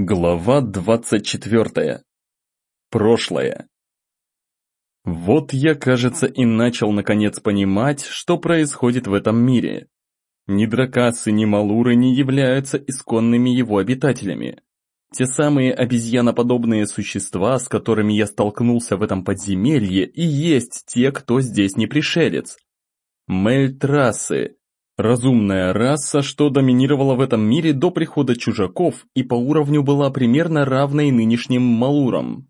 Глава 24. Прошлое. Вот я, кажется, и начал наконец понимать, что происходит в этом мире. Ни дракасы, ни малуры не являются исконными его обитателями. Те самые обезьяноподобные существа, с которыми я столкнулся в этом подземелье, и есть те, кто здесь не пришелец. Мельтрасы, Разумная раса, что доминировала в этом мире до прихода чужаков и по уровню была примерно равной нынешним малурам.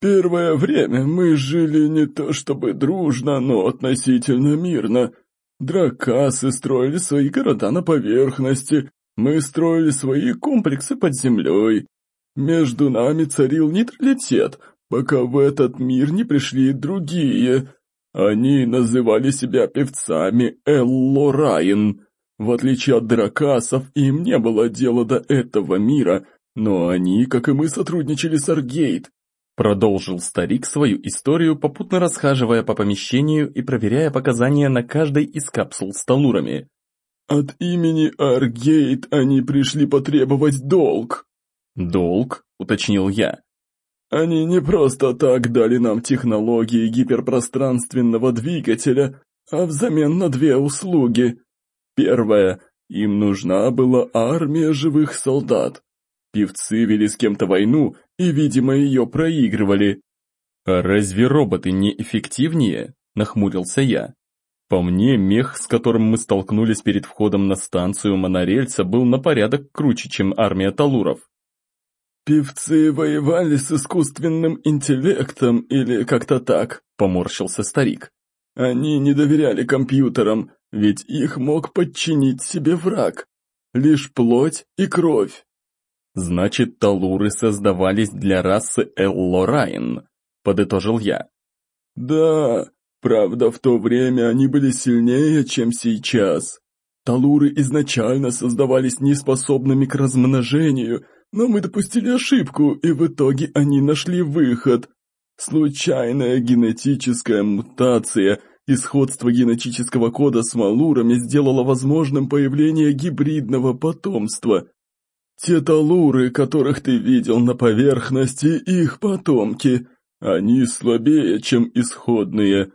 Первое время мы жили не то чтобы дружно, но относительно мирно. Дракасы строили свои города на поверхности, мы строили свои комплексы под землей. Между нами царил нейтралитет, пока в этот мир не пришли другие, они называли себя певцами Эллораин. В отличие от дракасов, им не было дела до этого мира, но они, как и мы, сотрудничали с Аргейт. Продолжил старик свою историю, попутно расхаживая по помещению и проверяя показания на каждой из капсул с талурами. От имени Аргейт они пришли потребовать долг. «Долг?» — уточнил я. Они не просто так дали нам технологии гиперпространственного двигателя, а взамен на две услуги. Первое. Им нужна была армия живых солдат. Певцы вели с кем-то войну и, видимо, ее проигрывали. «А разве роботы не эффективнее?» – нахмурился я. По мне, мех, с которым мы столкнулись перед входом на станцию монорельса, был на порядок круче, чем армия талуров. «Певцы воевали с искусственным интеллектом или как-то так», — поморщился старик. «Они не доверяли компьютерам, ведь их мог подчинить себе враг. Лишь плоть и кровь». «Значит, талуры создавались для расы Эллорайн», — подытожил я. «Да, правда, в то время они были сильнее, чем сейчас. Талуры изначально создавались неспособными к размножению, но мы допустили ошибку, и в итоге они нашли выход. Случайная генетическая мутация и сходство генетического кода с малурами сделало возможным появление гибридного потомства. Те талуры, которых ты видел на поверхности, их потомки, они слабее, чем исходные.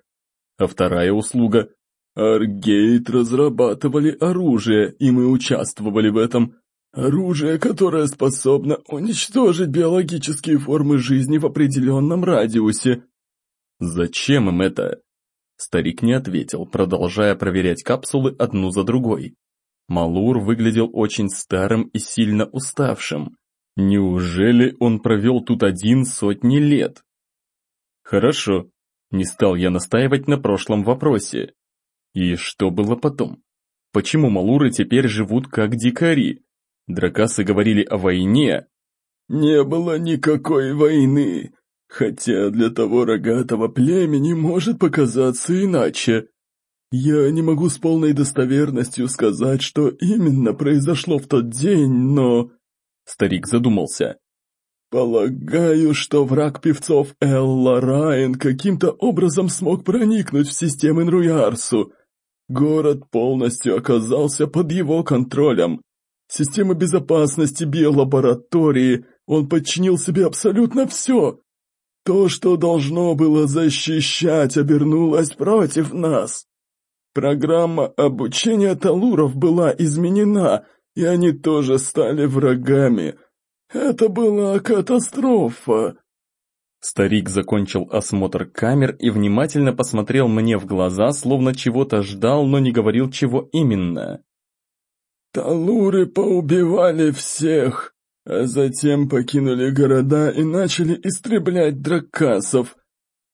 А вторая услуга. Аргейт разрабатывали оружие, и мы участвовали в этом. Оружие, которое способно уничтожить биологические формы жизни в определенном радиусе. Зачем им это? Старик не ответил, продолжая проверять капсулы одну за другой. Малур выглядел очень старым и сильно уставшим. Неужели он провел тут один сотни лет? Хорошо, не стал я настаивать на прошлом вопросе. И что было потом? Почему малуры теперь живут как дикари? Дракасы говорили о войне. Не было никакой войны, хотя для того рогатого племени может показаться иначе. Я не могу с полной достоверностью сказать, что именно произошло в тот день, но... Старик задумался. Полагаю, что враг певцов Элла Райан каким-то образом смог проникнуть в систему Нруярсу. Город полностью оказался под его контролем. Система безопасности биолаборатории, он подчинил себе абсолютно все. То, что должно было защищать, обернулось против нас. Программа обучения талуров была изменена, и они тоже стали врагами. Это была катастрофа. Старик закончил осмотр камер и внимательно посмотрел мне в глаза, словно чего-то ждал, но не говорил, чего именно. Талуры поубивали всех, а затем покинули города и начали истреблять дракасов.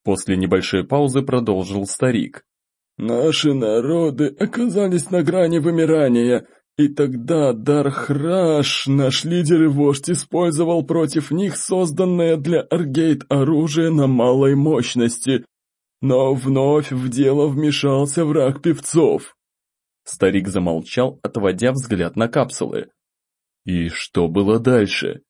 После небольшой паузы продолжил старик. Наши народы оказались на грани вымирания, и тогда Дархраш, наш лидер и вождь, использовал против них созданное для Аргейт оружие на малой мощности. Но вновь в дело вмешался враг певцов. Старик замолчал, отводя взгляд на капсулы. И что было дальше?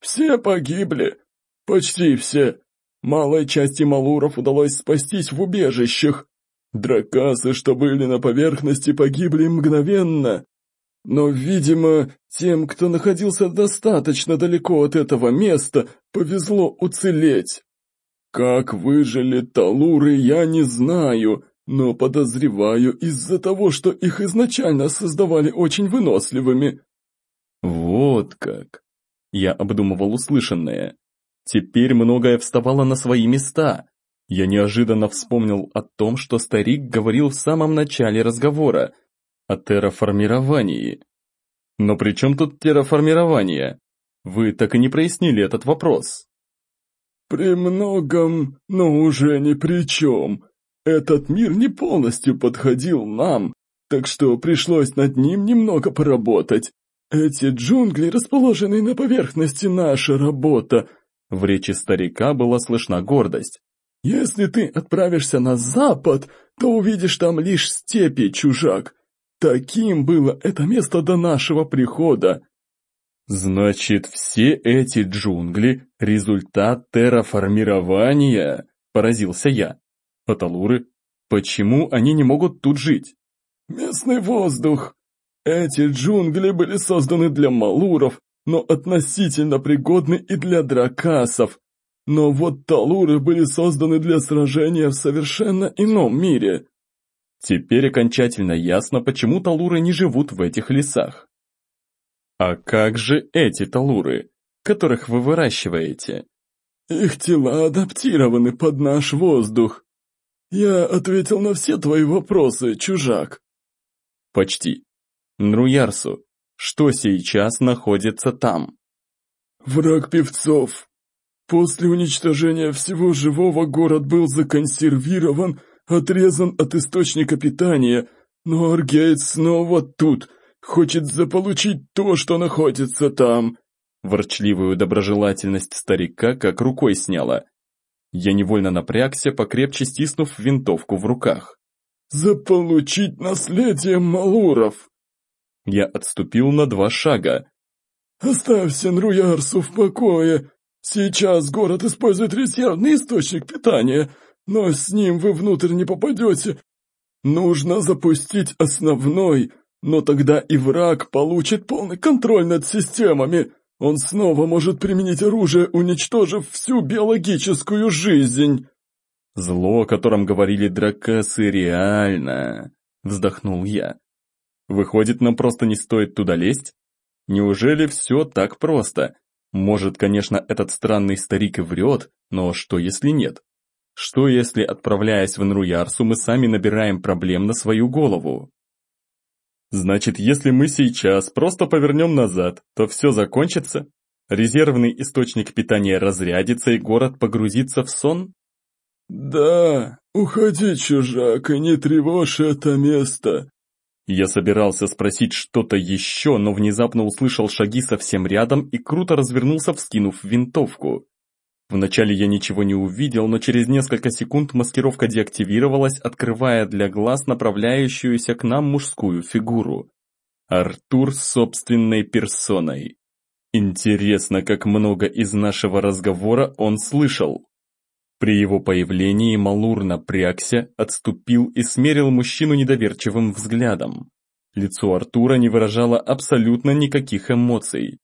Все погибли. Почти все. Малой части малуров удалось спастись в убежищах. Дракасы, что были на поверхности, погибли мгновенно. но, видимо, тем, кто находился достаточно далеко от этого места, повезло уцелеть. Как выжили талуры, я не знаю, но подозреваю из-за того, что их изначально создавали очень выносливыми. Вот как. Я обдумывал услышанное. Теперь многое вставало на свои места. Я неожиданно вспомнил о том, что старик говорил в самом начале разговора, о терраформировании. Но при чем тут терраформирование? Вы так и не прояснили этот вопрос. При многом, но уже ни при чем. Этот мир не полностью подходил нам, так что пришлось над ним немного поработать. Эти джунгли, расположенные на поверхности, наша работа. В речи старика была слышна гордость. Если ты отправишься на запад, то увидишь там лишь степи, чужак. Таким было это место до нашего прихода. Значит, все эти джунгли – результат терраформирования? Поразился я. Аталуры? Почему они не могут тут жить? Местный воздух. Эти джунгли были созданы для малуров, но относительно пригодны и для дракасов. Но вот талуры были созданы для сражения в совершенно ином мире. Теперь окончательно ясно, почему талуры не живут в этих лесах. А как же эти талуры, которых вы выращиваете? Их тела адаптированы под наш воздух. Я ответил на все твои вопросы, чужак. Почти. Нруярсу, что сейчас находится там? Враг певцов. После уничтожения всего живого город был законсервирован, отрезан от источника питания, но Аргейт снова тут, хочет заполучить то, что находится там. Ворчливую доброжелательность старика как рукой сняла. Я невольно напрягся, покрепче стиснув винтовку в руках. «Заполучить наследие Малуров!» Я отступил на два шага. «Оставь Сенруярсу в покое. Сейчас город использует резервный источник питания, но с ним вы внутрь не попадете. Нужно запустить основной, но тогда и враг получит полный контроль над системами. Он снова может применить оружие, уничтожив всю биологическую жизнь. Зло, о котором говорили дракасы, реально, вздохнул я. Выходит, нам просто не стоит туда лезть? Неужели все так просто? Может, конечно, этот странный старик и врет, но что если нет? Что если, отправляясь в Нруярсу, мы сами набираем проблем на свою голову? Значит, если мы сейчас просто повернем назад, то все закончится? Резервный источник питания разрядится и город погрузится в сон? Да, уходи, чужак, и не тревожь это место. Я собирался спросить что-то еще, но внезапно услышал шаги совсем рядом и круто развернулся, вскинув винтовку. Вначале я ничего не увидел, но через несколько секунд маскировка деактивировалась, открывая для глаз направляющуюся к нам мужскую фигуру. Артур с собственной персоной. Интересно, как много из нашего разговора он слышал. При его появлении Малур напрягся, отступил и смерил мужчину недоверчивым взглядом. Лицо Артура не выражало абсолютно никаких эмоций.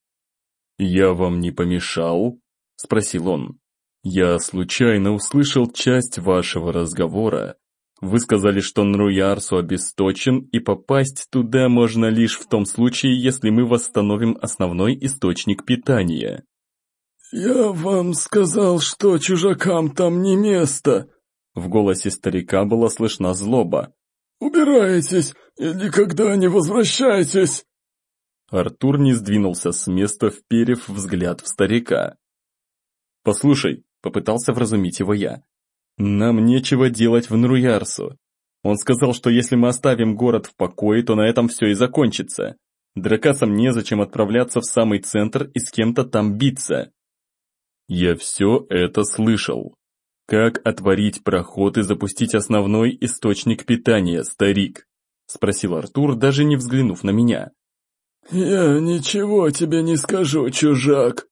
«Я вам не помешал?» – спросил он. «Я случайно услышал часть вашего разговора. Вы сказали, что Нруярсу обесточен, и попасть туда можно лишь в том случае, если мы восстановим основной источник питания». «Я вам сказал, что чужакам там не место!» В голосе старика была слышна злоба. «Убирайтесь и никогда не возвращайтесь!» Артур не сдвинулся с места, вперев взгляд в старика. «Послушай», — попытался вразумить его я, — «нам нечего делать в Нруярсу. Он сказал, что если мы оставим город в покое, то на этом все и закончится. Дракасам незачем отправляться в самый центр и с кем-то там биться». Я все это слышал. Как отворить проход и запустить основной источник питания, старик? Спросил Артур, даже не взглянув на меня. «Я ничего тебе не скажу, чужак»,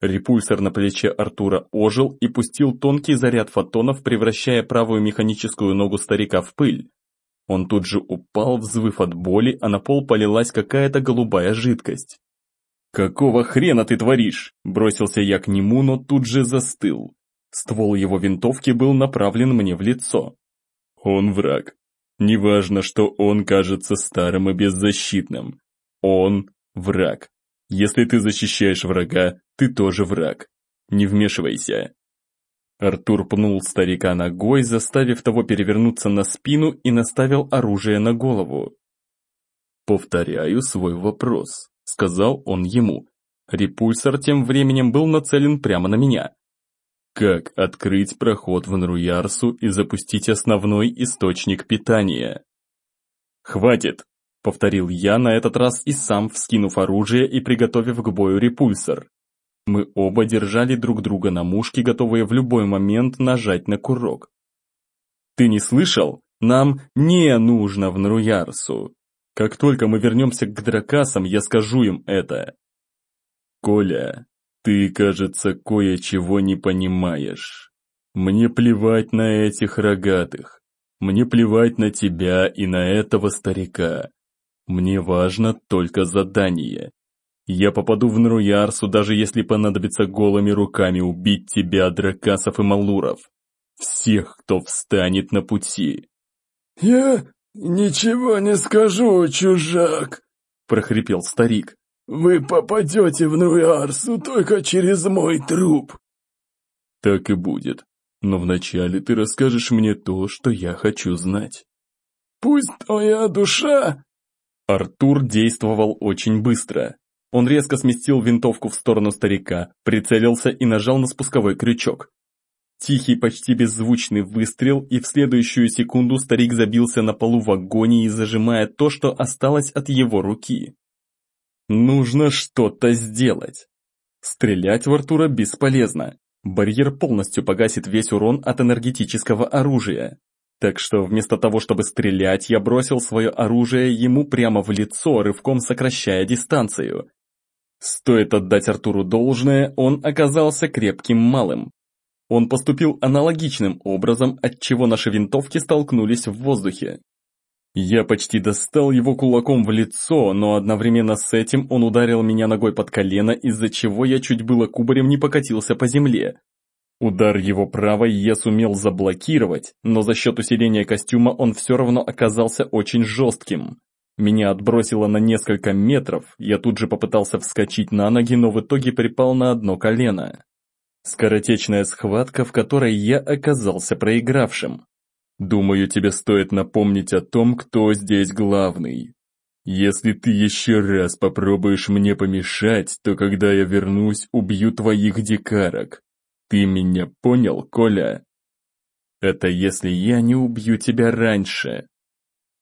Репульсор на плече Артура ожил и пустил тонкий заряд фотонов, превращая правую механическую ногу старика в пыль. Он тут же упал, взвыв от боли, а на пол полилась какая-то голубая жидкость. «Какого хрена ты творишь?» – бросился я к нему, но тут же застыл. Ствол его винтовки был направлен мне в лицо. Он враг. Неважно, что он кажется старым и беззащитным. Он враг. Если ты защищаешь врага, ты тоже враг. Не вмешивайся. Артур пнул старика ногой, заставив того перевернуться на спину и наставил оружие на голову. «Повторяю свой вопрос», — сказал он ему. Репульсор тем временем был нацелен прямо на меня. Как открыть проход в Нруярсу и запустить основной источник питания? «Хватит!» — повторил я на этот раз и сам, вскинув оружие и приготовив к бою репульсор. Мы оба держали друг друга на мушке, готовые в любой момент нажать на курок. «Ты не слышал? Нам не нужно в Нруярсу. Как только мы вернемся к дракасам, я скажу им это». «Коля, ты, кажется, кое-чего не понимаешь. Мне плевать на этих рогатых. Мне плевать на тебя и на этого старика. Мне важно только задание. Я попаду в Нруярсу, даже если понадобится голыми руками убить тебя, дракасов и малуров. Всех, кто встанет на пути. «Я ничего не скажу, чужак!» – прохрипел старик. Вы попадете в Нуярсу только через мой труп. Так и будет. Но вначале ты расскажешь мне то, что я хочу знать. Пусть твоя душа... Артур действовал очень быстро. Он резко сместил винтовку в сторону старика, прицелился и нажал на спусковой крючок. Тихий, почти беззвучный выстрел, и в следующую секунду старик забился на полу в агонии, зажимая то, что осталось от его руки. Нужно что-то сделать. Стрелять в Артура бесполезно. Барьер полностью погасит весь урон от энергетического оружия. Так что вместо того, чтобы стрелять, я бросил свое оружие ему прямо в лицо, рывком сокращая дистанцию. Стоит отдать Артуру должное, он оказался крепким малым. Он поступил аналогичным образом, от чего наши винтовки столкнулись в воздухе. Я почти достал его кулаком в лицо, но одновременно с этим он ударил меня ногой под колено, из-за чего я чуть было кубарем не покатился по земле. Удар его правой я сумел заблокировать, но за счет усиления костюма он все равно оказался очень жестким. Меня отбросило на несколько метров, я тут же попытался вскочить на ноги, но в итоге припал на одно колено. Скоротечная схватка, в которой я оказался проигравшим. Думаю, тебе стоит напомнить о том, кто здесь главный. Если ты еще раз попробуешь мне помешать, то когда я вернусь, убью твоих дикарок. Ты меня понял, Коля? Это если я не убью тебя раньше.